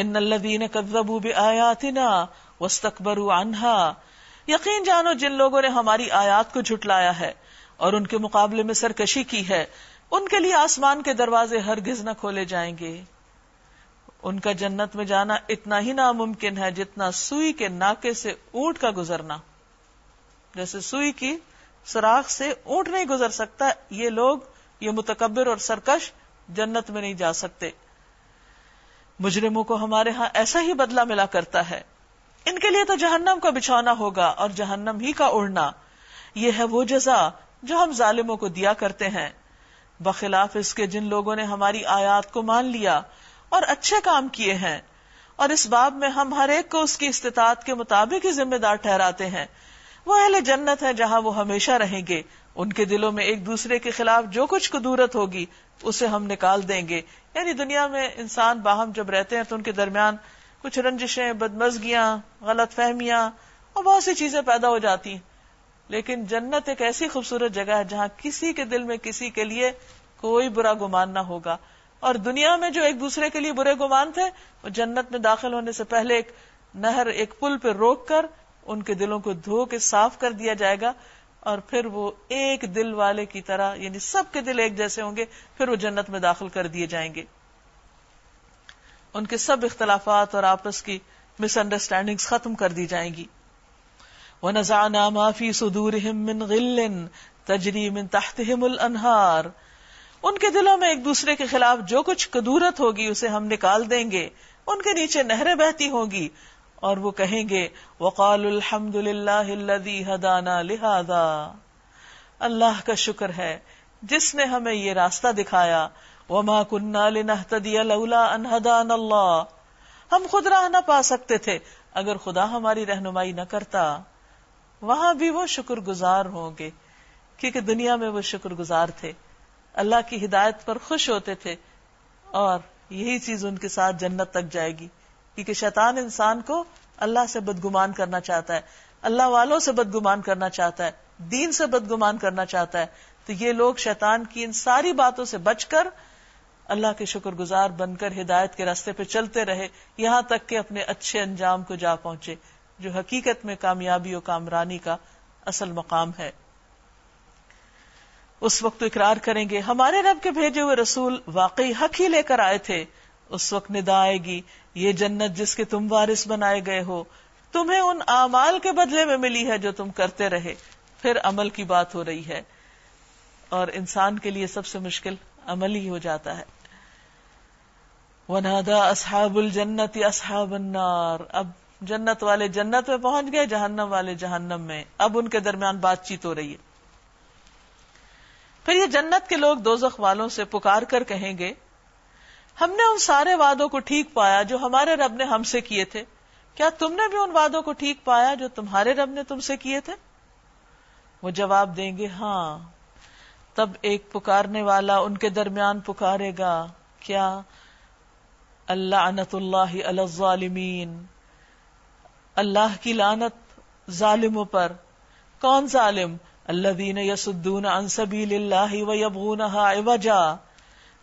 ان الذین کذبوا بآیاتنا واستکبروا عنها یقین جانو جن لوگوں نے ہماری آیات کو جھٹلایا ہے اور ان کے مقابلے میں سرکشی کی ہے، ان کے لیے آسمان کے دروازے ہرگز نہ کھولے جائیں گے۔ ان کا جنت میں جانا اتنا ہی ناممکن ہے جتنا سوئی کے ناکے سے اونٹ کا گزرنا۔ جیسے سوئی کی سوراخ سے اونٹ نہیں گزر سکتا، یہ لوگ، یہ متکبر اور سرکش جنت میں نہیں جا سکتے۔ مجرموں کو ہمارے ہاں ایسا ہی بدلہ ملا کرتا ہے۔ ان کے لیے تو جہنم کا بچھونا ہوگا اور جہنم ہی کا اڑنا۔ یہ ہے وہ جزا جو ہم ظالموں کو دیا کرتے ہیں۔ بخلاف اس کے جن لوگوں نے ہماری آیات کو مان لیا اور اچھے کام کیے ہیں۔ اور اس باب میں ہم ہر ایک کو اس کی استطاعت کے مطابق ہی ذمہ دار ٹھہراتے ہیں۔ وہ اہل جنت ہے جہاں وہ ہمیشہ رہیں گے۔ ان کے دلوں میں ایک دوسرے کے خلاف جو کچھ قدورت ہوگی، اسے ہم نکال دیں گے۔ یعنی دنیا میں انسان باہم جب رہتے ہیں تو ان کے درمیان کچھ رنجشیں، بدمزگیاں، غلط فہمیاں اور بہت سی چیزیں پیدا ہو جاتی ہیں۔ لیکن جنت ایک ایسی خوبصورت جگہ ہے جہاں کسی کے دل میں کسی کے لیے کوئی برا گمان نہ ہوگا۔ اور دنیا میں جو ایک دوسرے کے لیے برے گمان تھے، وہ جنت میں داخل ہونے سے پہلے ایک نہر، ایک پل پہ روک کر ان کے دلوں کو دھو کے صاف کر دیا جائے گا۔ اور پھر وہ ایک دل والے کی طرح یعنی سب کے دل ایک جیسے ہوں گے، پھر وہ جنت میں داخل کر دیے جائیں گے۔ ان کے سب اختلافات اور آپس کی مس انڈرسٹینڈنگ ختم کر دی جائیں گی۔ وہ نذانہ معافی سدور تجری من تحتہم الانہار ان کے دلوں میں ایک دوسرے کے خلاف جو کچھ کدورت ہوگی، اسے ہم نکال دیں گے۔ ان کے نیچے نہریں بہتی ہوں گی۔ اور وہ کہیں گے وقال الحمد للہ ہدانا لہذا اللہ کا شکر ہے، جس نے ہمیں یہ راستہ دکھایا، وما کنہ لنہتدی لولا ان ہدان اللہ ہم خود راہ نہ پا سکتے تھے، اگر خدا ہماری رہنمائی نہ کرتا۔ وہاں بھی وہ شکر گزار ہوں گے، کیونکہ دنیا میں وہ شکر گزار تھے۔ اللہ کی ہدایت پر خوش ہوتے تھے، اور یہی چیز ان کے ساتھ جنت تک جائے گی۔ کیونکہ شیطان انسان کو اللہ سے بدگمان کرنا چاہتا ہے، اللہ والوں سے بدگمان کرنا چاہتا ہے، دین سے بدگمان کرنا چاہتا ہے۔ تو یہ لوگ شیطان کی ان ساری باتوں سے بچ کر اللہ کے شکر گزار بن کر ہدایت کے راستے پہ چلتے رہے، یہاں تک کہ اپنے اچھے انجام کو جا پہنچے، جو حقیقت میں کامیابی اور کامرانی کا اصل مقام ہے۔ اس وقت اقرار کریں گے، ہمارے رب کے بھیجے ہوئے رسول واقعی حق ہی لے کر آئے تھے، اس وقت ندا آئے گی یہ جنت جس کے تم وارث بنائے گئے ہو، تمہیں ان اعمال کے بدلے میں ملی ہے جو تم کرتے رہے۔ پھر عمل کی بات ہو رہی ہے۔ اور انسان کے لیے سب سے مشکل عمل ہی ہو جاتا ہے۔ ونادا اصحاب الجنت اصحاب النار۔ اب جنت والے جنت میں پہنچ گئے، جہنم والے جہنم میں۔ اب ان کے درمیان بات چیت ہو رہی ہے۔ پھر یہ جنت کے لوگ دوزخ والوں سے پکار کر کہیں گے ہم نے ان سارے وعدوں کو ٹھیک پایا جو ہمارے رب نے ہم سے کیے تھے۔ کیا تم نے بھی ان وعدوں کو ٹھیک پایا جو تمہارے رب نے تم سے کیے تھے؟ وہ جواب دیں گے ہاں۔ تب ایک پکارنے والا ان کے درمیان پکارے گا، کیا؟ اللہ انت اللہ الظالمین۔ اللہ کی لانت ظالموں پر۔ کون ظالم؟ اللہ دین یسدون انصبیل اللہ و یبغون عوجا۔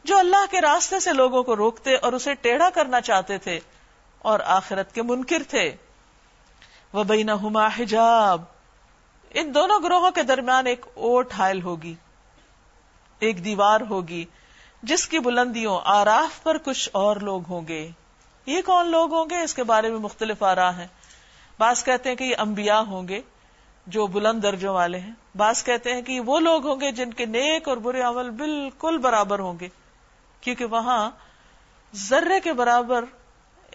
جو اللہ کے راستے سے لوگوں کو روکتے اور اسے ٹیڑھا کرنا چاہتے تھے اور آخرت کے منکر تھے۔ وہ بینہما حجاب۔ ان دونوں گروہوں کے درمیان ایک اوٹ حائل ہوگی، ایک دیوار ہوگی، جس کی بلندیوں، آراف پر کچھ اور لوگ ہوں گے۔ یہ کون لوگ ہوں گے؟ اس کے بارے میں مختلف آراہ ہیں۔ بعض کہتے ہیں کہ یہ انبیاء ہوں گے جو بلند درجوں والے ہیں۔ بعض کہتے ہیں کہ وہ لوگ ہوں گے جن کے نیک اور برے عمل بالکل برابر ہوں گے۔ کیونکہ وہاں ذرے کے برابر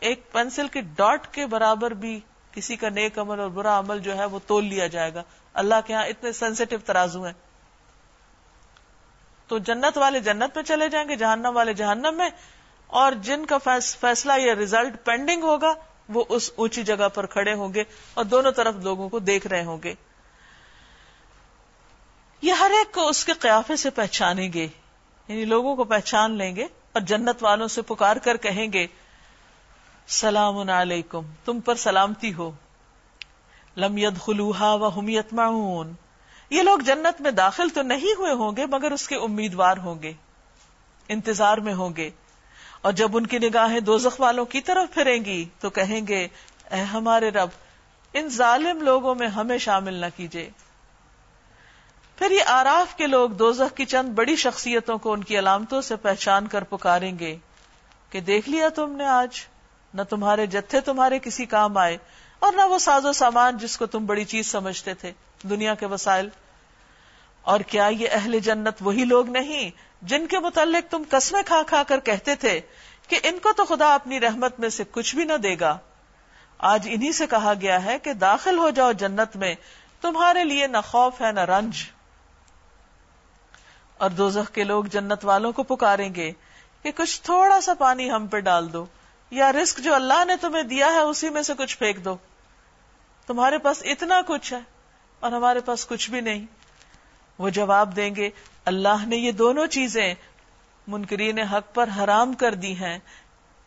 ایک پینسل کے ڈاٹ کے برابر بھی کسی کا نیک عمل اور برا عمل جو ہے وہ تول لیا جائے گا۔ اللہ کے یہاں اتنے سینسیٹیو ترازو ہیں۔ تو جنت والے جنت میں چلے جائیں گے، جہنم والے جہنم میں، اور جن کا فیصلہ یا ریزلٹ پینڈنگ ہوگا، وہ اس اونچی جگہ پر کھڑے ہوں گے اور دونوں طرف لوگوں کو دیکھ رہے ہوں گے۔ یہ ہر ایک کو اس کے قیافے سے پہچانیں گے۔ یعنی لوگوں کو پہچان لیں گے اور جنت والوں سے پکار کر کہیں گے، سلام علیکم، تم پر سلامتی ہو۔ لم خلوہا و ہمیت معون یہ لوگ جنت میں داخل تو نہیں ہوئے ہوں گے، مگر اس کے امیدوار ہوں گے، انتظار میں ہوں گے۔ اور جب ان کی نگاہیں دوزخ والوں کی طرف پھریں گی، تو کہیں گے، اے ہمارے رب، ان ظالم لوگوں میں ہمیں شامل نہ کیجیے پھر یہ آراف کے لوگ دوزخ کی چند بڑی شخصیتوں کو ان کی علامتوں سے پہچان کر پکاریں گے کہ دیکھ لیا تم نے آج، نہ تمہارے جتھے تمہارے کسی کام آئے اور نہ وہ ساز و سامان جس کو تم بڑی چیز سمجھتے تھے، دنیا کے وسائل۔ اور کیا یہ اہل جنت وہی لوگ نہیں جن کے متعلق تم قسمیں کھا کھا کر کہتے تھے کہ ان کو تو خدا اپنی رحمت میں سے کچھ بھی نہ دے گا۔ آج انہی سے کہا گیا ہے کہ داخل ہو جاؤ جنت میں، تمہارے لیے نہ خوف ہے نہ رنج۔ اور دوزخ کے لوگ جنت والوں کو پکاریں گے کہ کچھ تھوڑا سا پانی ہم پہ ڈال دو یا رسک جو اللہ نے تمہیں دیا ہے اسی میں سے کچھ پھینک دو۔ تمہارے پاس اتنا کچھ ہے اور ہمارے پاس کچھ بھی نہیں۔ وہ جواب دیں گے، اللہ نے یہ دونوں چیزیں منکرین حق پر حرام کر دی ہیں۔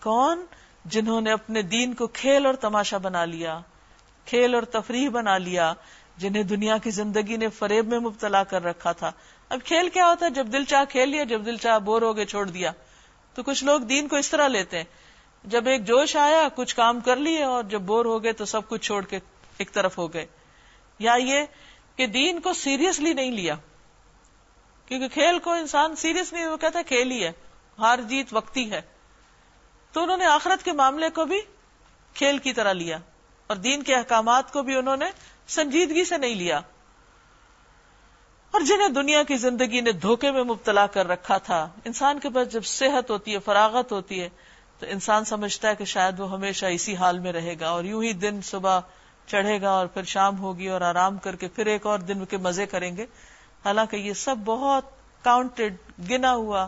کون؟ جنہوں نے اپنے دین کو کھیل اور تماشا بنا لیا، کھیل اور تفریح بنا لیا۔ جنہیں دنیا کی زندگی نے فریب میں مبتلا کر رکھا تھا۔ اب کھیل کیا ہوتا ہے؟ جب دل چاہ کھیل لیا، جب دل چاہ بور ہو گئے چھوڑ دیا۔ تو کچھ لوگ دین کو اس طرح لیتے ہیں۔ جب ایک جوش آیا، کچھ کام کر لیے اور جب بور ہو گئے تو سب کچھ چھوڑ کے ایک طرف ہو گئے۔ یا یہ کہ دین کو سیریسلی نہیں لیا۔ کیونکہ کھیل کو انسان سیریس نہیں، وہ کہتا کھیل ہی ہے، ہار جیت وقتی ہے۔ تو انہوں نے آخرت کے معاملے کو بھی کھیل کی طرح لیا۔ اور دین کے احکامات کو بھی انہوں نے سنجیدگی سے نہیں لیا۔ اور جنہیں دنیا کی زندگی نے دھوکے میں مبتلا کر رکھا تھا، انسان کے پاس جب صحت ہوتی ہے، فراغت ہوتی ہے، تو انسان سمجھتا ہے کہ شاید وہ ہمیشہ اسی حال میں رہے گا اور یوں ہی دن صبح چڑھے گا اور پھر شام ہوگی اور آرام کر کے پھر ایک اور دن کے مزے کریں گے۔ حالانکہ یہ سب بہت کاؤنٹڈ گنا ہوا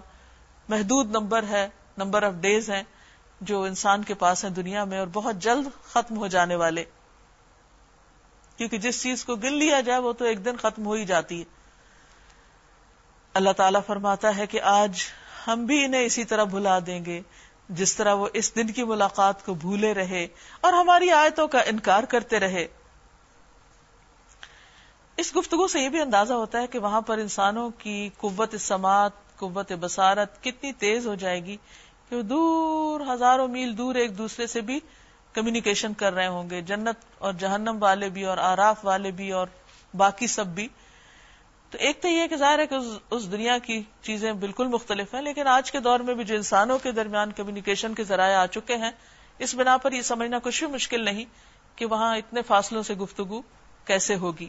محدود نمبر ہے، نمبر آف ڈیز ہیں جو انسان کے پاس ہیں دنیا میں اور بہت جلد ختم ہو جانے والے۔ کیونکہ جس چیز کو گن لیا جائے وہ تو ایک دن ختم ہو ہی جاتی ہے۔ اللہ تعالیٰ فرماتا ہے کہ آج ہم بھی انہیں اسی طرح بھلا دیں گے، جس طرح وہ اس دن کی ملاقات کو بھولے رہے اور ہماری آیتوں کا انکار کرتے رہے۔ اس گفتگو سے یہ بھی اندازہ ہوتا ہے کہ وہاں پر انسانوں کی قوت سماعت، قوت بسارت کتنی تیز ہو جائے گی کہ وہ دور ہزاروں میل دور ایک دوسرے سے بھی کمیونیکیشن کر رہے ہوں گے، جنت اور جہنم والے بھی اور آراف والے بھی اور باقی سب بھی۔ تو ایک تو یہ کہ ظاہر ہے کہ اس دنیا کی چیزیں بالکل مختلف ہیں، لیکن آج کے دور میں بھی جو انسانوں کے درمیان کمیونیکیشن کے ذرائع آ چکے ہیں، اس بنا پر یہ سمجھنا کچھ بھی مشکل نہیں کہ وہاں اتنے فاصلوں سے گفتگو کیسے ہوگی۔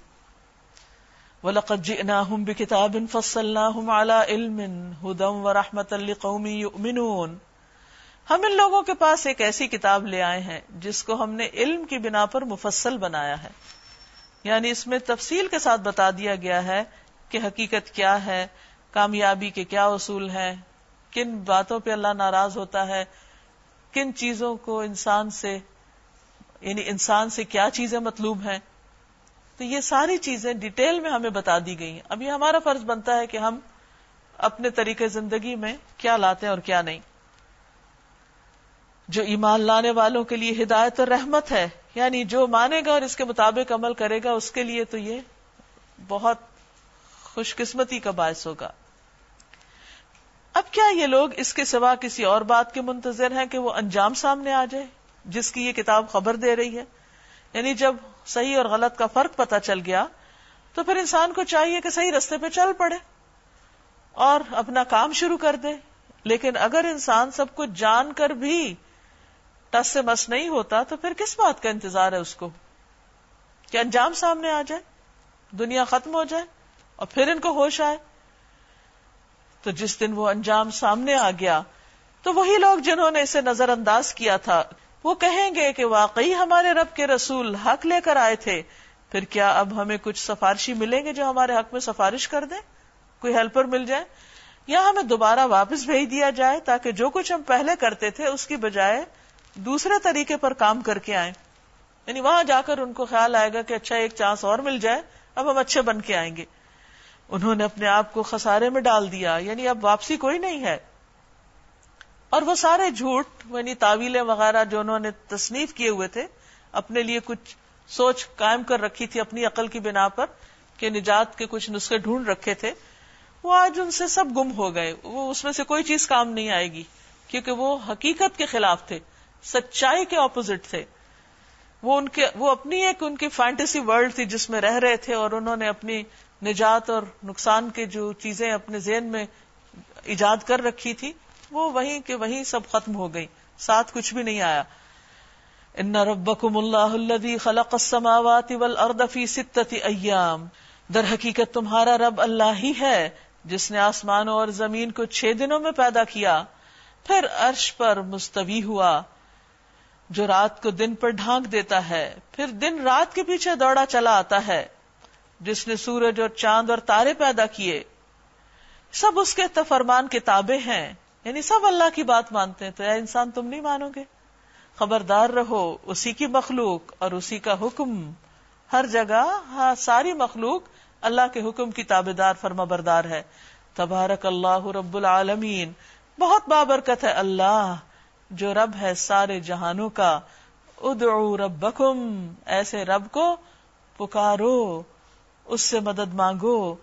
وَلَقَدْ جِئْنَاهُمْ بِكِتَابٍ فَصَّلْنَاهُمْ عَلَىٰ عِلْمٍ، هُدًى وَرَحْمَةً لِقَوْمٍ يُؤْمِنُونَ۔ ہم ان لوگوں کے پاس ایک ایسی کتاب لے آئے ہیں جس کو ہم نے علم کی بنا پر مفصل بنایا ہے۔ یعنی اس میں تفصیل کے ساتھ بتا دیا گیا ہے کہ حقیقت کیا ہے، کامیابی کے کیا اصول ہیں، کن باتوں پہ اللہ ناراض ہوتا ہے، کن چیزوں کو انسان سے یعنی انسان سے کیا چیزیں مطلوب ہیں۔ تو یہ ساری چیزیں ڈیٹیل میں ہمیں بتا دی گئی اب یہ ہمارا فرض بنتا ہے کہ ہم اپنے طریقے زندگی میں کیا لاتے ہیں اور کیا نہیں۔ جو ایمان لانے والوں کے لیے ہدایت اور رحمت ہے یعنی جو مانے گا اور اس کے مطابق عمل کرے گا، اس کے لیے تو یہ بہت خوش قسمتی کا باعث ہوگا۔ اب کیا یہ لوگ اس کے سوا کسی اور بات کے منتظر ہیں کہ وہ انجام سامنے آ جائے، جس کی یہ کتاب خبر دے رہی ہے؟ یعنی جب صحیح اور غلط کا فرق پتا چل گیا، تو پھر انسان کو چاہیے کہ صحیح رستے پہ چل پڑے اور اپنا کام شروع کر دے۔ لیکن اگر انسان سب کچھ جان کر بھی ٹس سے مس نہیں ہوتا تو پھر کس بات کا انتظار ہے اس کو کہ انجام سامنے آ جائے، دنیا ختم ہو جائے اور پھر ان کو ہوش آئے؟ تو جس دن وہ انجام سامنے آ گیا، تو وہی لوگ جنہوں نے اسے نظر انداز کیا تھا، وہ کہیں گے کہ واقعی ہمارے رب کے رسول حق لے کر آئے تھے، پھر کیا اب ہمیں کچھ سفارشی ملیں گے جو ہمارے حق میں سفارش کر دیں؟ کوئی ہیلپر مل جائے؟ یا ہمیں دوبارہ واپس بھیج دیا جائے تاکہ جو کچھ ہم پہلے کرتے تھے اس کی بجائے دوسرے طریقے پر کام کر کے آئیں۔ یعنی وہاں جا کر ان کو خیال آئے گا کہ اچھا ایک چانس اور مل جائے، اب ہم اچھے بن کے آئیں گے۔ انہوں نے اپنے آپ کو خسارے میں ڈال دیا یعنی اب واپسی کوئی نہیں ہے۔ اور وہ سارے جھوٹ یعنی تعویلیں وغیرہ جو انہوں نے تصنیف کیے ہوئے تھے، اپنے لیے کچھ سوچ قائم کر رکھی تھی اپنی عقل کی بنا پر کہ نجات کے کچھ نسخے ڈھونڈ رکھے تھے۔ وہ آج ان سے سب گم ہو گئے۔ وہ اس میں سے کوئی چیز کام نہیں آئے گی، کیونکہ وہ حقیقت کے خلاف تھے۔ سچائی کے اپوزٹ تھے۔ وہ ان کے وہ اپنی ایک ان کی فینٹیسی ورلڈ تھی جس میں رہ رہے تھے اور انہوں نے اپنی نجات اور نقصان کے جو چیزیں اپنے ذہن میں ایجاد کر رکھی تھی، وہ وہیں کے وہیں سب ختم ہو گئی ساتھ کچھ بھی نہیں آیا۔ ان ربکم اللہ الذی خلق السماوات والارض فی ستت ایام۔ در حقیقت تمہارا رب اللہ ہی ہے، جس نے آسمانوں اور زمین کو چھ دنوں میں پیدا کیا۔ پھر عرش پر مستوی ہوا۔ جو رات کو دن پر ڈھانک دیتا ہے، پھر دن رات کے پیچھے دوڑا چلا آتا ہے۔ جس نے سورج اور چاند اور تارے پیدا کیے، سب اس کے تفرمان کتابیں ہیں۔ یعنی سب اللہ کی بات مانتے ہیں۔ تو اے انسان، تم نہیں مانو گے؟ خبردار رہو، اسی کی مخلوق اور اسی کا حکم۔ ہر جگہ ہاں ساری مخلوق اللہ کے حکم کی تابے دار، فرما بردار ہے۔ تبارک اللہ رب العالمین، بہت بابرکت ہے اللہ۔ جو رب ہے سارے جہانوں کا، ادعو ربکم، ایسے رب کو پکارو، اس سے مدد مانگو،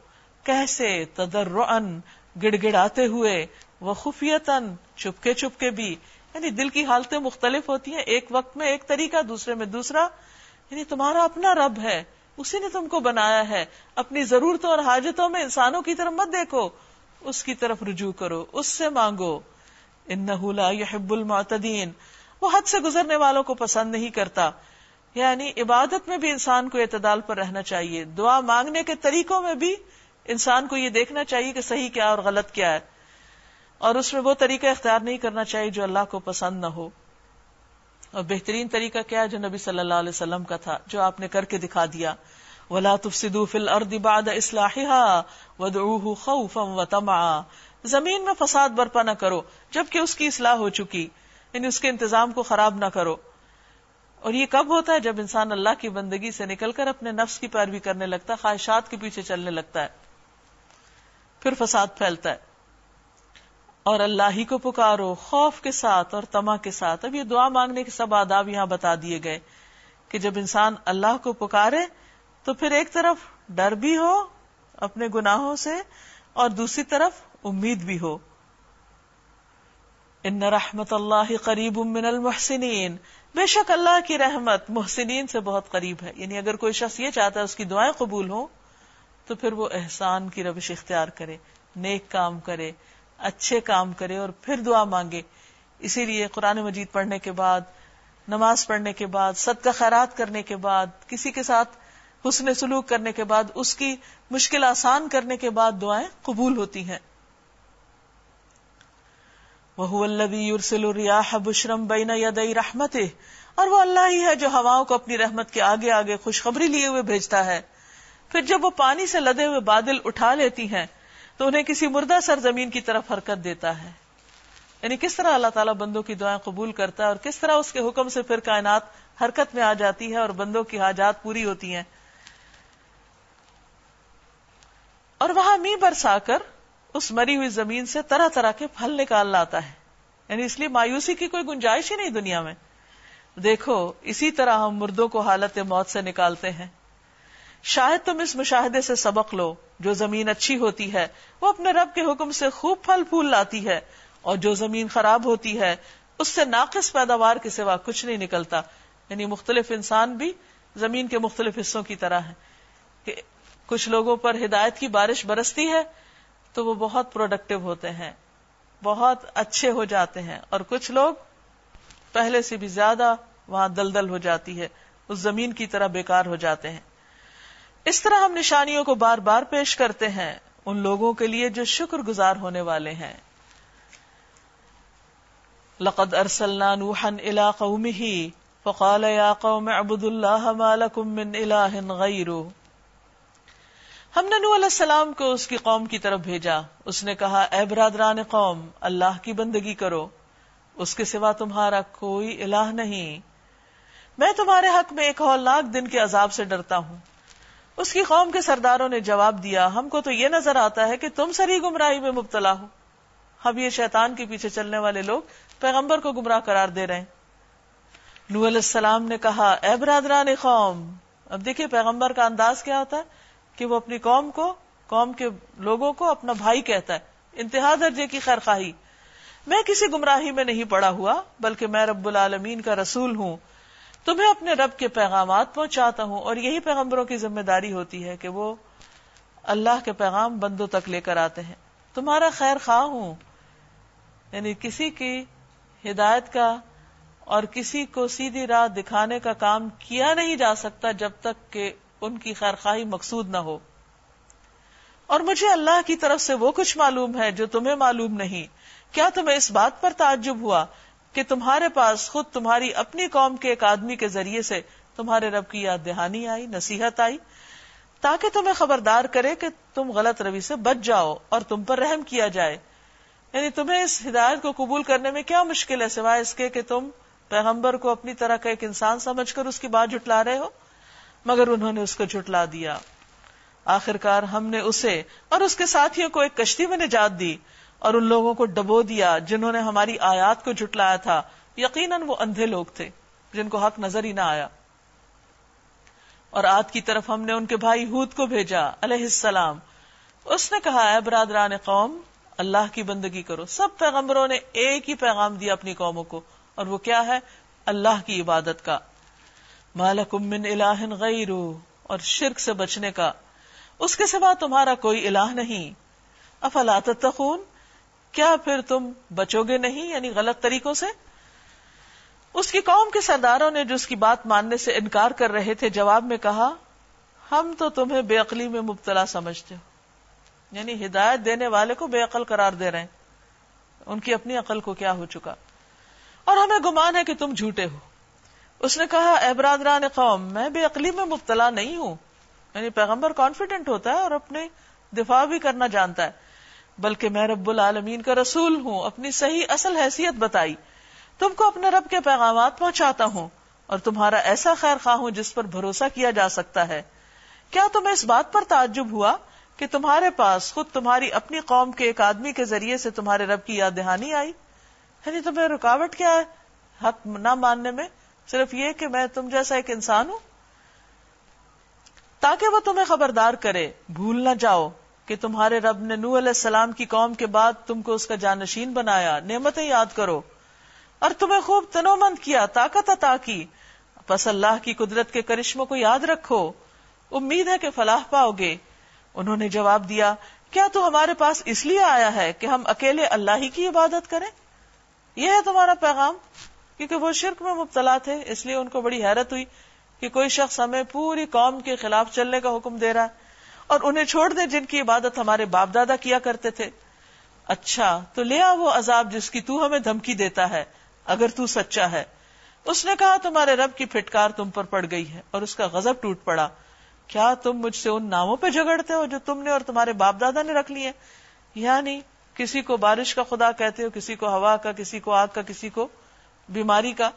کیسے تدرعن گڑ گڑاتے ہوئے وہ خفیتن چپکے چپکے بھی۔ یعنی دل کی حالتیں مختلف ہوتی ہیں، ایک وقت میں ایک طریقہ، دوسرے میں دوسرا۔ یعنی تمہارا اپنا رب ہے، اسی نے تم کو بنایا ہے۔ اپنی ضرورتوں اور حاجتوں میں انسانوں کی طرف مت دیکھو، اس کی طرف رجوع کرو، اس سے مانگو۔ ان يحب المعتدین۔ وہ حد سے گزرنے والوں کو پسند نہیں کرتا۔ یعنی عبادت میں بھی انسان کو اعتدال پر رہنا چاہیے۔ دعا مانگنے کے طریقوں میں بھی انسان کو یہ دیکھنا چاہیے کہ صحیح کیا اور غلط کیا ہے۔ اور اس میں وہ طریقہ اختیار نہیں کرنا چاہیے جو اللہ کو پسند نہ ہو۔ اور بہترین طریقہ کیا ہے جو نبی صلی اللہ علیہ وسلم کا تھا، جو آپ نے کر کے دکھا دیا۔ ولا تفسدوا في الارض بعد اصلاحها وادعوه خوفا وطمعا۔ زمین میں فساد برپا نہ کرو۔ جبکہ اس کی اصلاح ہو چکی یعنی اس کے انتظام کو خراب نہ کرو۔ اور یہ کب ہوتا ہے؟ جب انسان اللہ کی بندگی سے نکل کر اپنے نفس کی پیروی کرنے لگتا ہے، خواہشات کے پیچھے چلنے لگتا ہے۔ پھر فساد پھیلتا ہے۔ اور اللہ ہی کو پکارو خوف کے ساتھ اور تما کے ساتھ۔ اب یہ دعا مانگنے کے سب آداب یہاں بتا دیے گئے کہ جب انسان اللہ کو پکارے تو پھر ایک طرف ڈر بھی ہو اپنے گناہوں سے اور دوسری طرف امید بھی ہو۔ ان رحمت اللہ قریب من المحسنین۔ بے شک اللہ کی رحمت محسنین سے بہت قریب ہے۔ یعنی اگر کوئی شخص یہ چاہتا ہے اس کی دعائیں قبول ہوں، تو پھر وہ احسان کی روش اختیار کرے، نیک کام کرے، اچھے کام کرے اور پھر دعا مانگے۔ اسی لیے قرآن مجید پڑھنے کے بعد، نماز پڑھنے کے بعد، صدقہ خیرات کرنے کے بعد، کسی کے ساتھ حسن سلوک کرنے کے بعد، اس کی مشکل آسان کرنے کے بعد دعائیں قبول ہوتی ہیں۔ وہ الریاح بشرم بین یدئی رحمت اور وہ اللہ ہی ہے جو ہواؤں کو اپنی رحمت کے آگے آگے خوشخبری لیے ہوئے بھیجتا ہے۔ پھر جب وہ پانی سے لدے ہوئے بادل اٹھا لیتی ہیں، تو انہیں کسی مردہ سرزمین کی طرف حرکت دیتا ہے۔ یعنی کس طرح اللہ تعالیٰ بندوں کی دعائیں قبول کرتا ہے اور کس طرح اس کے حکم سے پھر کائنات حرکت میں آ جاتی ہے اور بندوں کی حاجات پوری ہوتی ہیں۔ اور وہاں می برسا کر اس مری ہوئی زمین سے طرح طرح کے پھل نکال لاتا ہے۔ یعنی اس لیے مایوسی کی کوئی گنجائش ہی نہیں دنیا میں۔ دیکھو، اسی طرح ہم مردوں کو حالت موت سے نکالتے ہیں۔ شاید تم اس مشاہدے سے سبق لو، جو زمین اچھی ہوتی ہے، وہ اپنے رب کے حکم سے خوب پھل پھول لاتی ہے۔ اور جو زمین خراب ہوتی ہے، اس سے ناقص پیداوار کے سوا کچھ نہیں نکلتا۔ یعنی مختلف انسان بھی زمین کے مختلف حصوں کی طرح ہے کہ کچھ لوگوں پر ہدایت کی بارش برستی ہے تو وہ بہت پروڈکٹیو ہوتے ہیں۔ بہت اچھے ہو جاتے ہیں۔ اور کچھ لوگ پہلے سے بھی زیادہ وہاں دلدل ہو جاتی ہے۔ اس زمین کی طرح بیکار ہو جاتے ہیں۔ اس طرح ہم نشانیوں کو بار بار پیش کرتے ہیں۔ ان لوگوں کے لیے جو شکر گزار ہونے والے ہیں۔ لقد ارسلنا نوحا الى قومه فقال يا قوم اعبدوا الله ما لكم من اله غيره۔ ہم نے نوح علیہ السلام کو اس کی قوم کی طرف بھیجا۔ اس نے کہا، اے برادران قوم، اللہ کی بندگی کرو۔ اس کے سوا تمہارا کوئی الہ نہیں۔ میں تمہارے حق میں ایک ہولناک دن کے عذاب سے ڈرتا ہوں۔ اس کی قوم کے سرداروں نے جواب دیا، ہم کو تو یہ نظر آتا ہے کہ تم سری گمراہی میں مبتلا ہو۔ ہم یہ شیطان کے پیچھے چلنے والے لوگ پیغمبر کو گمراہ قرار دے رہے ہیں۔ نو علیہ السلام نے کہا، اے برادران قوم، اب دیکھیے پیغمبر کا انداز کیا ہوتا ہے۔ کہ وہ اپنی قوم کو، قوم کے لوگوں کو اپنا بھائی کہتا ہے۔ انتہا درجے کی خیر خواہی میں کسی گمراہی میں نہیں پڑا ہوا، بلکہ میں رب العالمین کا رسول ہوں۔ تمہیں اپنے رب کے پیغامات پہنچاتا ہوں اور یہی پیغمبروں کی ذمہ داری ہوتی ہے کہ وہ اللہ کے پیغام بندوں تک لے کر آتے ہیں۔ تمہارا خیر خواہ ہوں۔ یعنی کسی کی ہدایت کا اور کسی کو سیدھی راہ دکھانے کا کام کیا نہیں جا سکتا جب تک کہ ان کی خیر خواہی مقصود نہ ہو۔ اور مجھے اللہ کی طرف سے وہ کچھ معلوم ہے جو تمہیں معلوم نہیں۔ کیا تمہیں اس بات پر تعجب ہوا کہ تمہارے پاس خود تمہاری اپنی قوم کے ایک آدمی کے ذریعے سے تمہارے رب کی یاد دہانی آئی، نصیحت آئی؟ تاکہ تمہیں خبردار کرے کہ تم غلط روی سے بچ جاؤ اور تم پر رحم کیا جائے۔ یعنی تمہیں اس ہدایت کو قبول کرنے میں کیا مشکل ہے سوائے اس کے کہ تم پیغمبر کو اپنی طرح کا ایک انسان سمجھ کر اس کی بات جھٹلا رہے ہو؟ مگر انہوں نے اس کو جھٹلا دیا۔ آخر کار ہم نے اسے اور اس کے ساتھیوں کو ایک کشتی میں نجات دی اور ان لوگوں کو ڈبو دیا جنہوں نے ہماری آیات کو جھٹلایا تھا۔ یقیناً وہ اندھے لوگ تھے جن کو حق نظر ہی نہ آیا۔ اور آد کی طرف ہم نے ان کے بھائی ہود کو بھیجا، علیہ السلام۔ اس نے کہا، اے برادران قوم، اللہ کی بندگی کرو۔ سب پیغمبروں نے ایک ہی پیغام دیا اپنی قوموں کو اور وہ کیا ہے؟ اللہ کی عبادت کا۔ مالکم من الہ غیر اور شرک سے بچنے کا اس کے سوا تمہارا کوئی الہ نہیں۔ افلا تتقون؟ کیا پھر تم بچو گے نہیں یعنی غلط طریقوں سے؟ اس کی قوم کے سرداروں نے جو اس کی بات ماننے سے انکار کر رہے تھے جواب میں کہا، ہم تو تمہیں بے عقلی میں مبتلا سمجھتے ہو۔ یعنی ہدایت دینے والے کو بے عقل قرار دے رہے ہیں۔ ان کی اپنی عقل کو کیا ہو چکا؟ اور ہمیں گمان ہے کہ تم جھوٹے ہو۔ اس نے کہا، اے برادران قوم، میں بے عقلی میں مبتلا نہیں ہوں. یعنی پیغمبر کانفیڈنٹ ہوتا ہے اور اپنے دفاع بھی کرنا جانتا ہے، بلکہ میں رب العالمین کا رسول ہوں، اپنی صحیح اصل حیثیت بتائی۔ تم کو اپنے رب کے پیغامات پہنچاتا ہوں اور تمہارا ایسا خیر خواہ ہوں جس پر بھروسہ کیا جا سکتا ہے۔ کیا تمہیں اس بات پر تعجب ہوا کہ تمہارے پاس خود تمہاری اپنی قوم کے ایک آدمی کے ذریعے سے تمہارے رب کی یاد دہانی آئی؟ یعنی تمہیں رکاوٹ کیا ہے حق نہ ماننے میں؟ صرف یہ کہ میں تم جیسا ایک انسان ہوں، تاکہ وہ تمہیں خبردار کرے، بھول نہ جاؤ کہ تمہارے رب نے نو علیہ السلام کی قوم کے بعد تم کو اس کا جانشین بنایا، نعمتیں یاد کرو، اور تمہیں خوب تنو مند کیا، طاقت عطا کی۔ پس اللہ کی قدرت کے کرشموں کو یاد رکھو، امید ہے کہ فلاح پاؤ گے۔ انہوں نے جواب دیا، کیا تو ہمارے پاس اس لیے آیا ہے کہ ہم اکیلے اللہ ہی کی عبادت کریں؟ یہ ہے تمہارا پیغام۔ کیونکہ وہ شرک میں مبتلا تھے، اس لیے ان کو بڑی حیرت ہوئی کہ کوئی شخص ہمیں پوری قوم کے خلاف چلنے کا حکم دے رہا ہے اور انہیں چھوڑ دیں جن کی عبادت ہمارے باپ دادا کیا کرتے تھے۔ اچھا تو لیا وہ عذاب جس کی تو ہمیں دھمکی دیتا ہے، اگر تو سچا ہے۔ اس نے کہا، تمہارے رب کی پھٹکار تم پر پڑ گئی ہے اور اس کا غزب ٹوٹ پڑا۔ کیا تم مجھ سے ان ناموں پہ جھگڑتے ہو جو تم نے اور تمہارے باپ دادا نے رکھ لیے؟ یعنی کسی کو بارش کا خدا کہتے ہو، کسی کو ہوا کا، کسی کو آگ کا، کسی کو بیماری کا۔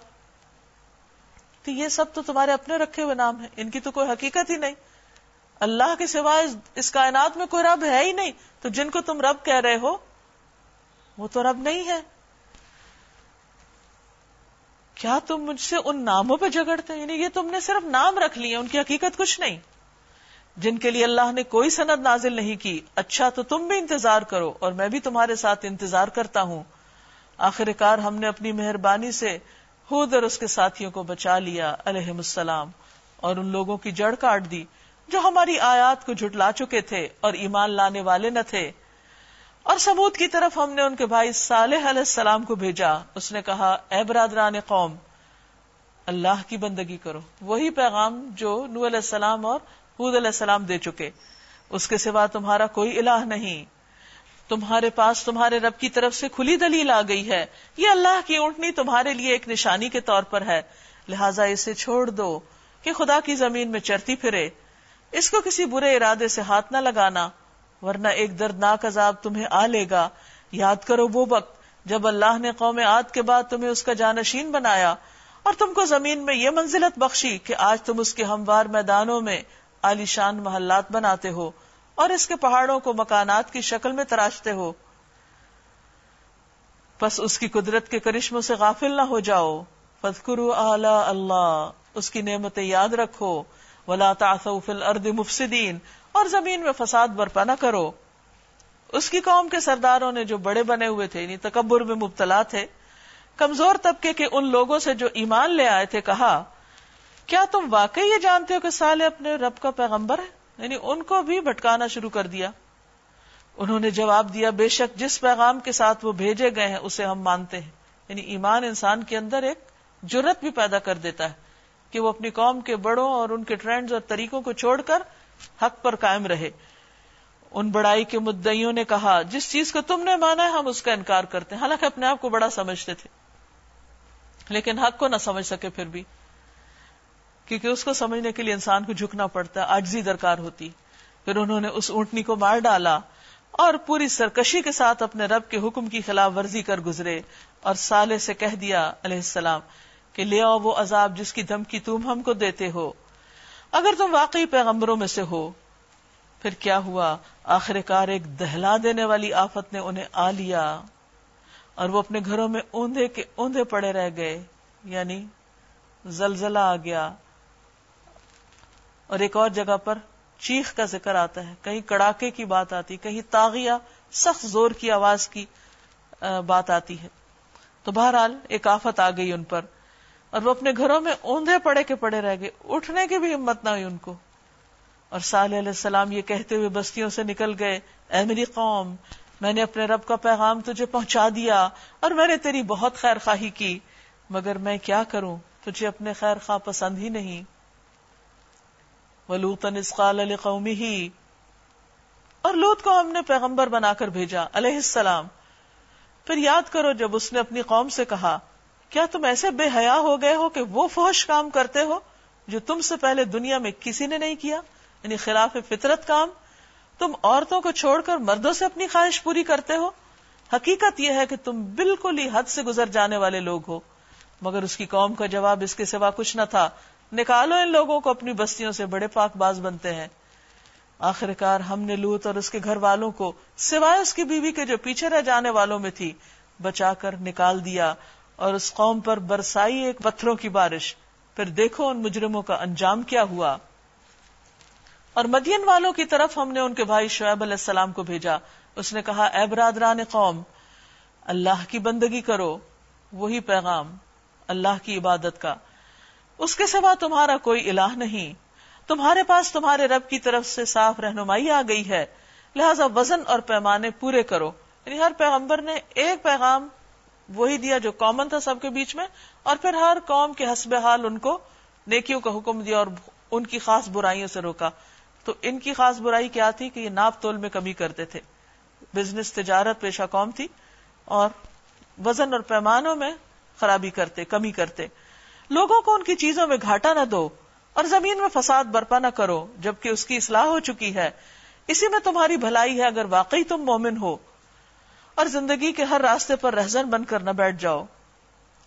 تو یہ سب تو تمہارے اپنے رکھے ہوئے نام ہیں۔ ان کی تو کوئی حقیقت ہی نہیں۔ اللہ کے سوائے اس کائنات میں کوئی رب ہے ہی نہیں۔ تو جن کو تم رب کہہ رہے ہو، وہ تو رب نہیں ہے۔ کیا تم مجھ سے ان ناموں پہ جھگڑتے یعنی یہ تم نے صرف نام رکھ لیے، ان کی حقیقت کچھ نہیں۔ جن کے لیے اللہ نے کوئی سند نازل نہیں کی اچھا تو تم بھی انتظار کرو اور میں بھی تمہارے ساتھ انتظار کرتا ہوں۔ آخر کار ہم نے اپنی مہربانی سے خود اور اس کے ساتھیوں کو بچا لیا علیہ السلام۔ اور ان لوگوں کی جڑ کاٹ دی، جو ہماری آیات کو جھٹلا چکے تھے اور ایمان لانے والے نہ تھے۔ اور سبوت کی طرف ہم نے ان کے بھائی صالح علیہ السلام کو بھیجا۔ اس نے کہا، اے برادران قوم، اللہ کی بندگی کرو۔ وہی پیغام جو نو علیہ السلام اور حود علیہ السلام دے چکے۔ اس کے سوا تمہارا کوئی الہ نہیں۔ تمہارے پاس تمہارے رب کی طرف سے کھلی دلیل آ گئی ہے۔ یہ اللہ کی اونٹنی تمہارے لیے ایک نشانی کے طور پر ہے۔ لہذا اسے چھوڑ دو کہ خدا کی زمین میں چرتی پھرے۔ اس کو کسی برے ارادے سے ہاتھ نہ لگانا، ورنہ ایک دردناک عذاب تمہیں آ لے گا۔ یاد کرو وہ وقت جب اللہ نے قوم آد کے بعد تمہیں اس کا جانشین بنایا اور تم کو زمین میں یہ منزلت بخشی کہ آج تم اس کے ہموار میدانوں میں عالیشان محلات بناتے ہو۔ اور اس کے پہاڑوں کو مکانات کی شکل میں تراشتے ہو۔ بس اس کی قدرت کے کرشموں سے غافل نہ ہو جاؤ۔ فذکروا اعلی اللہ، اس کی نعمتیں یاد رکھو۔ ولا تعثوا فی الارض مفسدین، اور زمین میں فساد برپا نہ کرو۔ اس کی قوم کے سرداروں نے جو بڑے بنے ہوئے تھے یعنی تکبر میں مبتلا تھے، کمزور طبقے کے ان لوگوں سے جو ایمان لے آئے تھے، کہا، کیا تم واقعی یہ جانتے ہو کہ سالے اپنے رب کا پیغمبر ہے؟ یعنی ان کو بھی بھٹکانا شروع کر دیا۔ انہوں نے جواب دیا، بے شک جس پیغام کے ساتھ وہ بھیجے گئے ہیں، اسے ہم مانتے ہیں۔ یعنی ایمان انسان کے اندر ایک جرت بھی پیدا کر دیتا ہے کہ وہ اپنی قوم کے بڑوں اور ان کے ٹرینڈز اور طریقوں کو چھوڑ کر حق پر قائم رہے۔ ان بڑائی کے مدعیوں نے کہا، جس چیز کو تم نے مانا ہے، ہم اس کا انکار کرتے ہیں۔ حالانکہ اپنے آپ کو بڑا سمجھتے تھے، لیکن حق کو نہ سمجھ سکے پھر بھی۔ کیونکہ اس کو سمجھنے کے لیے انسان کو جھکنا پڑتا ہے آجزی درکار ہوتی۔ پھر انہوں نے اس اونٹنی کو مار ڈالا اور پوری سرکشی کے ساتھ اپنے رب کے حکم کی خلاف ورزی کر گزرے اور سالے سے کہہ دیا علیہ السلام کہ لے آؤ وہ عذاب جس کی دھمکی تم ہم کو دیتے ہو۔ اگر تم واقعی پیغمبروں میں سے ہو، پھر کیا ہوا؟ آخر کار ایک دہلا دینے والی آفت نے انہیں آ لیا اور وہ اپنے گھروں میں اوندے کے اوندے پڑے رہ گئے یعنی زلزلہ آ گیا۔ اور ایک اور جگہ پر چیخ کا ذکر آتا ہے، کہیں کڑاکے کی بات آتی، کہیں تاغیا سخت زور کی آواز کی بات آتی ہے۔ تو بہرحال ایک آفت آ گئی ان پر، اور وہ اپنے گھروں میں اوندے پڑے کے پڑے رہ گئے۔ اٹھنے کی بھی ہمت نہ ہوئی ان کو۔ اور صالح علیہ السلام یہ کہتے ہوئے بستیوں سے نکل گئے، اے میری قوم، میں نے اپنے رب کا پیغام تجھے پہنچا دیا، اور میں نے تیری بہت خیر خواہی کی، مگر میں کیا کروں؟ تجھے اپنے خیر خواہ پسند ہی نہیں۔ علی قومی ہی اور لوت کو ہم نے پیغمبر بنا کر بھیجا، علیہ السلام۔ پھر یاد کرو جب اس نے اپنی قوم سے کہا، کیا تم ایسے بے حیا ہو گئے ہو کہ وہ فوش کام کرتے ہو جو تم سے پہلے دنیا میں کسی نے نہیں کیا؟ یعنی خلاف فطرت کام۔ تم عورتوں کو چھوڑ کر مردوں سے اپنی خواہش پوری کرتے ہو؟ حقیقت یہ ہے کہ تم بالکل ہی حد سے گزر جانے والے لوگ ہو۔ مگر اس کی قوم کا جواب اس کے سوا کچھ نہ تھا۔ نکالو ان لوگوں کو اپنی بستیوں سے، بڑے پاک باز بنتے ہیں۔ آخر کار ہم نے لوت اور اس کے گھر والوں کو، سوائے اس کی بیوی کے جو پیچھے رہ جانے والوں میں تھی، بچا کر نکال دیا اور اس قوم پر برسائی ایک پتھروں کی بارش۔ پھر دیکھو ان مجرموں کا انجام کیا ہوا۔ اور مدین والوں کی طرف ہم نے ان کے بھائی شعیب علیہ السلام کو بھیجا۔ اس نے کہا، اے برادران قوم، اللہ کی بندگی کرو، وہی پیغام، اللہ کی عبادت کا۔ اس کے سوا تمہارا کوئی الہ نہیں۔ تمہارے پاس تمہارے رب کی طرف سے صاف رہنمائی آ گئی ہے۔ لہذا وزن اور پیمانے پورے کرو۔ یعنی ہر پیغمبر نے ایک پیغام وہی دیا جو کامن تھا سب کے بیچ میں، اور پھر ہر قوم کے حسب حال ان کو نیکیوں کا حکم دیا اور ان کی خاص برائیوں سے روکا۔ تو ان کی خاص برائی کیا تھی کہ یہ ناپ تول میں کمی کرتے تھے۔ بزنس تجارت پیشہ قوم تھی اور وزن اور پیمانوں میں خرابی کرتے، کمی کرتے۔ لوگوں کو ان کی چیزوں میں گھاٹا نہ دو اور زمین میں فساد برپا نہ کرو، جبکہ اس کی اصلاح ہو چکی ہے۔ اسی میں تمہاری بھلائی ہے، اگر واقعی تم مومن ہو۔ اور زندگی کے ہر راستے پر رہزن بن کر نہ بیٹھ جاؤ۔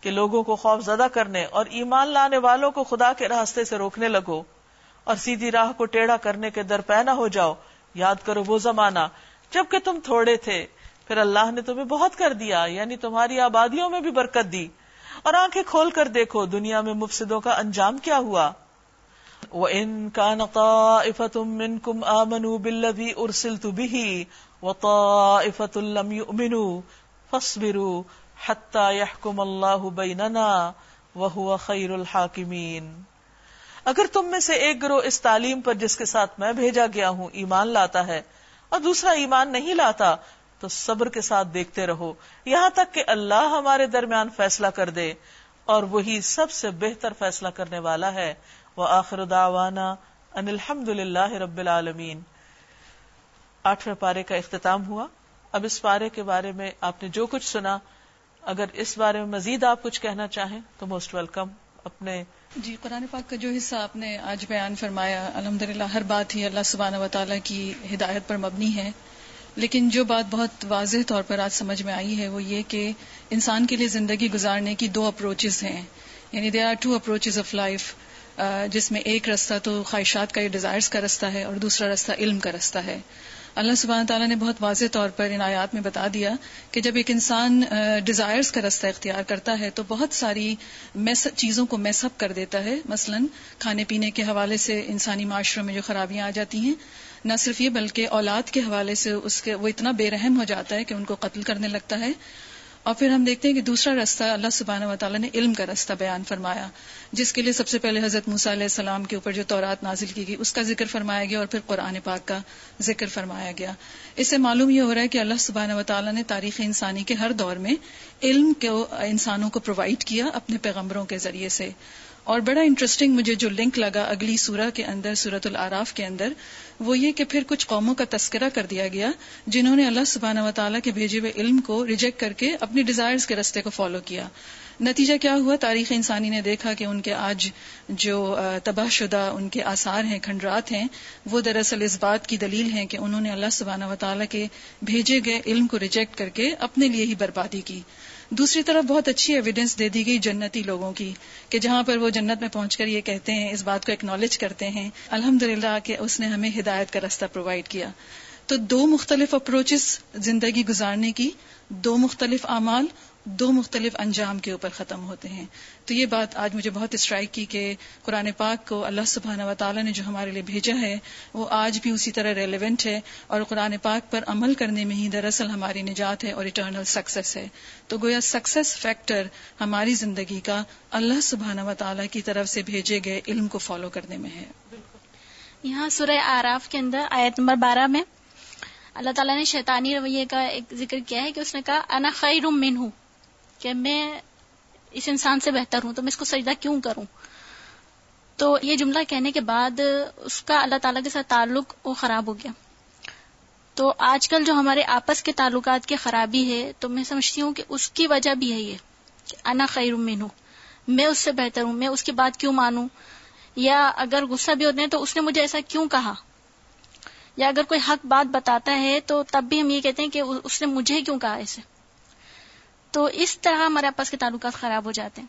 کہ لوگوں کو خوف زدہ کرنے اور ایمان لانے والوں کو خدا کے راستے سے روکنے لگو۔ اور سیدھی راہ کو ٹیڑھا کرنے کے در پہ نہ ہو جاؤ۔ یاد کرو وہ زمانہ جبکہ تم تھوڑے تھے، پھر اللہ نے تمہیں بہت کر دیا یعنی تمہاری آبادیوں میں بھی برکت دی۔ اور آنکھیں کھول کر دیکھو، دنیا میں مفسدوں کا انجام کیا ہوا؟ وَإِن كَانَ طَائِفَةٌ مِّنكُمْ آمَنُوا بِالَّذِي أُرْسِلْتُ بِهِ وَطَائِفَةٌ لَمْ يُؤْمِنُوا فَاصْبِرُوا حَتَّى يَحْكُمَ اللَّهُ بَيْنَنَا وَهُوَ خَيْرُ الْحَاكِمِينَ۔ اگر تم میں سے ایک گروہ اس تعلیم پر جس کے ساتھ میں بھیجا گیا ہوں ایمان لاتا ہے اور دوسرا ایمان نہیں لاتا تو صبر کے ساتھ دیکھتے رہو۔ یہاں تک کہ اللہ ہمارے درمیان فیصلہ کر دے اور وہی سب سے بہتر فیصلہ کرنے والا ہے۔ وہ آخر داوانا ان الحمد للہ رب العالمین۔ آٹھویں پارے کا اختتام ہوا۔ اب اس پارے کے بارے میں آپ نے جو کچھ سنا، اگر اس بارے میں مزید آپ کچھ کہنا چاہیں تو موسٹ ویلکم اپنے جی قرآن پاک کا جو حصہ آپ نے آج بیان فرمایا الحمد ہر بات ہی اللہ سبحانہ و تعالیٰ کی ہدایت پر مبنی ہے۔ لیکن جو بات بہت واضح طور پر آج سمجھ میں آئی ہے وہ یہ کہ انسان کے لیے زندگی گزارنے کی دو اپروچز ہیں۔ یعنی there are two approaches of life جس میں ایک رستہ تو خواہشات کا یا ڈیزائرس کا رستہ ہے اور دوسرا رستہ علم کا رستہ ہے۔ اللہ سبحانہ تعالیٰ نے بہت واضح طور پر ان آیات میں بتا دیا کہ جب ایک انسان ڈیزائرز کا رستہ اختیار کرتا ہے تو بہت ساری چیزوں کو میس اپ کر دیتا ہے۔ مثلا کھانے پینے کے حوالے سے انسانی معاشروں میں جو خرابیاں آ جاتی ہیں نہ صرف یہ بلکہ اولاد کے حوالے سے اس کے وہ اتنا بے رحم ہو جاتا ہے کہ ان کو قتل کرنے لگتا ہے۔ اور پھر ہم دیکھتے ہیں کہ دوسرا رستہ اللہ سبحانہ و تعالیٰ نے علم کا رستہ بیان فرمایا، جس کے لیے سب سے پہلے حضرت موسیٰ علیہ السلام کے اوپر جو تورات نازل کی گئی، اس کا ذکر فرمایا گیا اور پھر قرآن پاک کا ذکر فرمایا گیا۔ اس سے معلوم یہ ہو رہا ہے کہ اللہ سبحانہ و تعالیٰ نے تاریخ انسانی کے ہر دور میں علم کو، انسانوں کو پرووائڈ کیا اپنے پیغمبروں کے ذریعے سے۔ اور بڑا انٹرسٹنگ مجھے جو لنک لگا اگلی سورہ کے اندر سورت العراف کے اندر، وہ یہ کہ پھر کچھ قوموں کا تذکرہ کر دیا گیا، جنہوں نے اللہ سبحانہ و تعالیٰ کے بھیجے ہوئے علم کو ریجیکٹ کر کے اپنی ڈیزائرز کے رستے کو فالو کیا۔ نتیجہ کیا ہوا؟ تاریخ انسانی نے دیکھا کہ ان کے آج جو تباہ شدہ ان کے آثار ہیں، کھنڈرات ہیں، وہ دراصل اس بات کی دلیل ہیں کہ انہوں نے اللہ سبحانہ و تعالیٰ کے بھیجے گئے علم کو ریجیکٹ کر کے اپنے لیے ہی بربادی کی۔ دوسری طرف بہت اچھی ایویڈینس دے دی گئی جنتی لوگوں کی کہ جہاں پر وہ جنت میں پہنچ کر یہ کہتے ہیں، اس بات کو اکنالج کرتے ہیں الحمد للہ کہ اس نے ہمیں ہدایت کا رستہ پرووائڈ کیا۔ تو دو مختلف اپروچز زندگی گزارنے کی، دو مختلف اعمال دو مختلف انجام کے اوپر ختم ہوتے ہیں۔ تو یہ بات آج مجھے بہت اسٹرائک کی کہ قرآن پاک کو اللہ سبحانہ و تعالیٰ نے جو ہمارے لیے بھیجا ہے، وہ آج بھی اسی طرح ریلیونٹ ہے اور قرآن پاک پر عمل کرنے میں ہی دراصل ہماری نجات ہے اور اٹرنل سکسیس ہے۔ تو گویا سکسیس فیکٹر ہماری زندگی کا اللہ سبحانہ و تعالیٰ کی طرف سے بھیجے گئے علم کو فالو کرنے میں ہے۔ یہاں سورہ آراف کے اندر آیت نمبر بارہ میں اللہ تعالیٰ نے شیطانی رویے کا ایک ذکر کیا ہے کہ اس نے کہا، انا خیر من ہوں کہ میں اس انسان سے بہتر ہوں، تو میں اس کو سجدہ کیوں کروں؟ تو یہ جملہ کہنے کے بعد اس کا اللہ تعالیٰ کے ساتھ تعلق وہ خراب ہو گیا۔ تو آج کل جو ہمارے آپس کے تعلقات کی خرابی ہے، تو میں سمجھتی ہوں کہ اس کی وجہ بھی ہے یہ کہ انا خیر من ہوں میں اس سے بہتر ہوں، میں اس کی بات کیوں مانوں؟ یا اگر غصہ بھی ہوتے ہیں تو اس نے مجھے ایسا کیوں کہا؟ یا اگر کوئی حق بات بتاتا ہے تو تب بھی ہم یہ کہتے ہیں کہ اس نے مجھے کیوں کہا ایسے؟ تو اس طرح ہمارے آپس کے تعلقات خراب ہو جاتے ہیں۔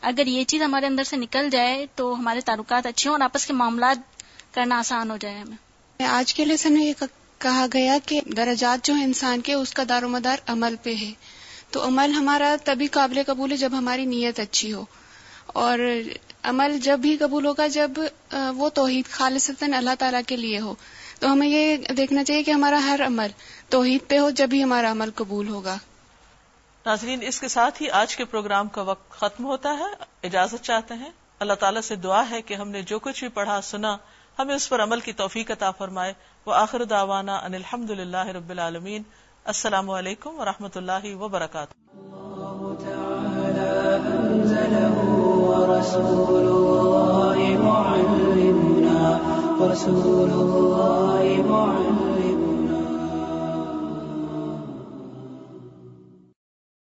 اگر یہ چیز ہمارے اندر سے نکل جائے تو ہمارے تعلقات اچھے ہوں اور آپس کے معاملات کرنا آسان ہو جائے ہمیں۔ آج کے لیے میں یہ کہا گیا کہ درجات جو انسان کے، اس کا دار و مدار عمل پہ ہے۔ تو عمل ہمارا تبھی قابل قبول ہے جب ہماری نیت اچھی ہو۔ اور عمل جب بھی قبول ہوگا، جب وہ توحید خالص اللہ تعالیٰ کے لیے ہو۔ تو ہمیں یہ دیکھنا چاہیے کہ ہمارا ہر عمل توحید پہ ہو جب ہی ہمارا عمل قبول ہوگا۔ ناظرین، اس کے ساتھ ہی آج کے پروگرام کا وقت ختم ہوتا ہے۔ اجازت چاہتے ہیں، اللہ تعالیٰ سے دعا ہے کہ ہم نے جو کچھ بھی پڑھا، سنا، ہمیں اس پر عمل کی توفیق عطا فرمائے۔ وہ آخر داوانا ان الحمد للہ رب العالمین۔ السلام علیکم و رحمۃ اللہ وبرکاتہ رسول